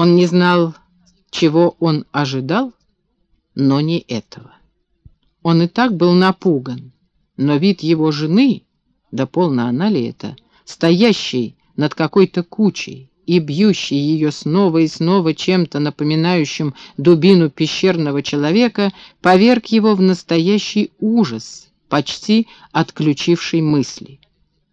Он не знал, чего он ожидал, но не этого. Он и так был напуган, но вид его жены, да полно она ли это, стоящей над какой-то кучей и бьющей ее снова и снова чем-то напоминающим дубину пещерного человека, поверг его в настоящий ужас, почти отключивший мысли.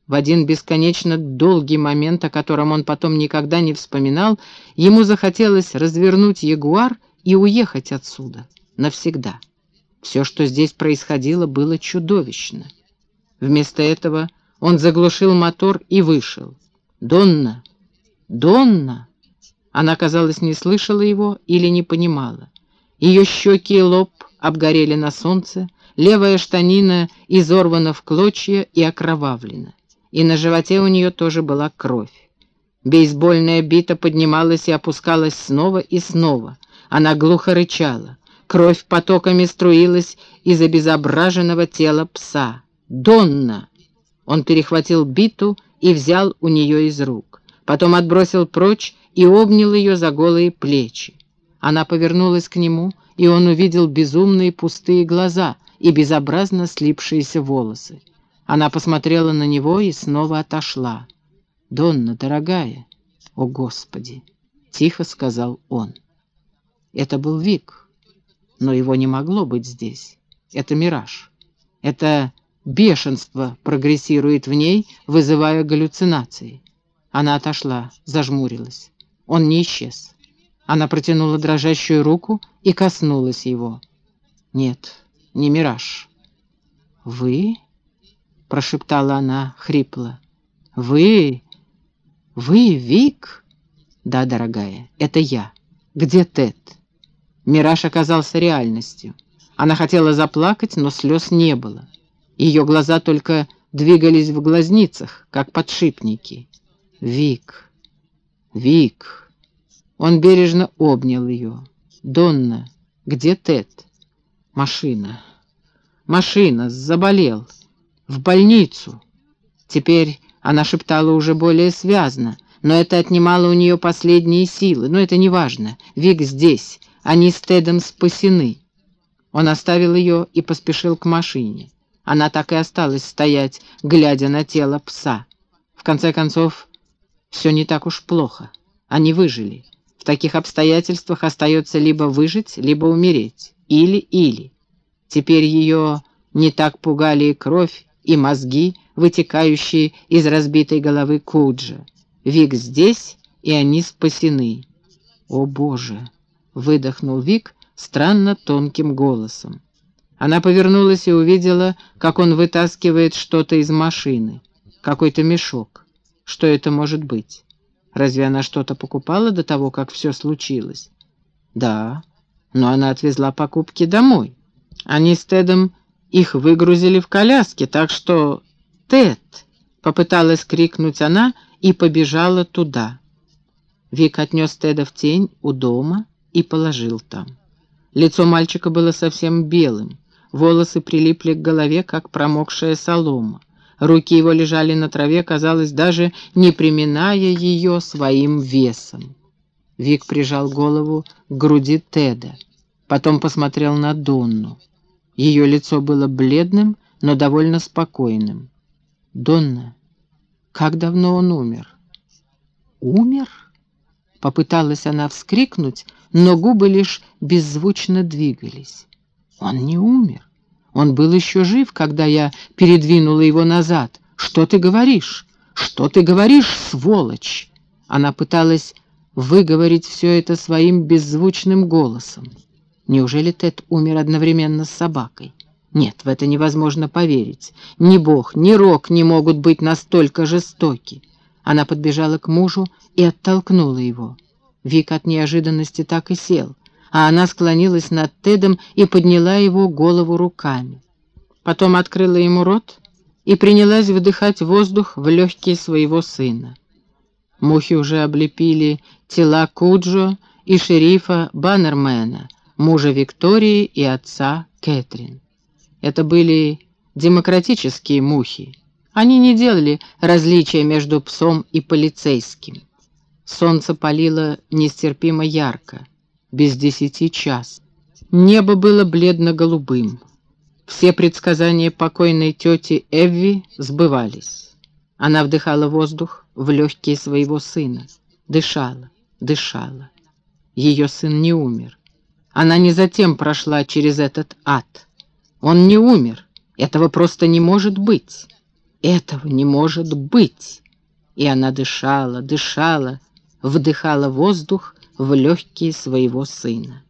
В один бесконечно долгий момент, о котором он потом никогда не вспоминал, ему захотелось развернуть ягуар и уехать отсюда навсегда. Все, что здесь происходило, было чудовищно. Вместо этого он заглушил мотор и вышел. «Донна! Донна!» Она, казалось, не слышала его или не понимала. Ее щеки и лоб обгорели на солнце, левая штанина изорвана в клочья и окровавлена и на животе у нее тоже была кровь. Бейсбольная бита поднималась и опускалась снова и снова. Она глухо рычала. Кровь потоками струилась из обезображенного тела пса. «Донна!» Он перехватил биту и взял у нее из рук. Потом отбросил прочь и обнял ее за голые плечи. Она повернулась к нему, и он увидел безумные пустые глаза и безобразно слипшиеся волосы. Она посмотрела на него и снова отошла. «Донна, дорогая!» «О, Господи!» — тихо сказал он. Это был Вик, но его не могло быть здесь. Это мираж. Это бешенство прогрессирует в ней, вызывая галлюцинации. Она отошла, зажмурилась. Он не исчез. Она протянула дрожащую руку и коснулась его. «Нет, не мираж». «Вы?» — прошептала она хрипло. «Вы... вы Вик?» «Да, дорогая, это я. Где Тед?» Мираж оказался реальностью. Она хотела заплакать, но слез не было. Ее глаза только двигались в глазницах, как подшипники. «Вик! Вик!» Он бережно обнял ее. «Донна, где Тед?» «Машина! Машина! Заболел!» В больницу. Теперь она шептала уже более связно, но это отнимало у нее последние силы. Но это не важно. Вик здесь. Они с Тедом спасены. Он оставил ее и поспешил к машине. Она так и осталась стоять, глядя на тело пса. В конце концов, все не так уж плохо. Они выжили. В таких обстоятельствах остается либо выжить, либо умереть. Или-или. Теперь ее не так пугали и кровь, и мозги, вытекающие из разбитой головы Куджа. Вик здесь, и они спасены. «О, Боже!» — выдохнул Вик странно тонким голосом. Она повернулась и увидела, как он вытаскивает что-то из машины. Какой-то мешок. Что это может быть? Разве она что-то покупала до того, как все случилось? Да, но она отвезла покупки домой. Они с Тедом их выгрузили в коляске, так что... «Тед!» — попыталась крикнуть она и побежала туда. Вик отнес Теда в тень у дома и положил там. Лицо мальчика было совсем белым, волосы прилипли к голове, как промокшая солома. Руки его лежали на траве, казалось, даже не приминая ее своим весом. Вик прижал голову к груди Теда, потом посмотрел на Донну. Ее лицо было бледным, но довольно спокойным. «Донна, как давно он умер?» «Умер?» Попыталась она вскрикнуть, но губы лишь беззвучно двигались. «Он не умер. Он был еще жив, когда я передвинула его назад. Что ты говоришь? Что ты говоришь, сволочь?» Она пыталась выговорить все это своим беззвучным голосом. Неужели Тед умер одновременно с собакой? Нет, в это невозможно поверить. Ни Бог, ни Рок не могут быть настолько жестоки. Она подбежала к мужу и оттолкнула его. Вик от неожиданности так и сел, а она склонилась над Тедом и подняла его голову руками. Потом открыла ему рот и принялась вдыхать воздух в легкие своего сына. Мухи уже облепили тела Куджо и шерифа Баннермена, мужа Виктории и отца Кэтрин. Это были демократические мухи. Они не делали различия между псом и полицейским. Солнце палило нестерпимо ярко, без десяти час. Небо было бледно-голубым. Все предсказания покойной тети Эвви сбывались. Она вдыхала воздух в легкие своего сына, дышала, дышала. Ее сын не умер. Она не затем прошла через этот ад. Он не умер. Этого просто не может быть. Этого не может быть. И она дышала, дышала, вдыхала воздух в легкие своего сына.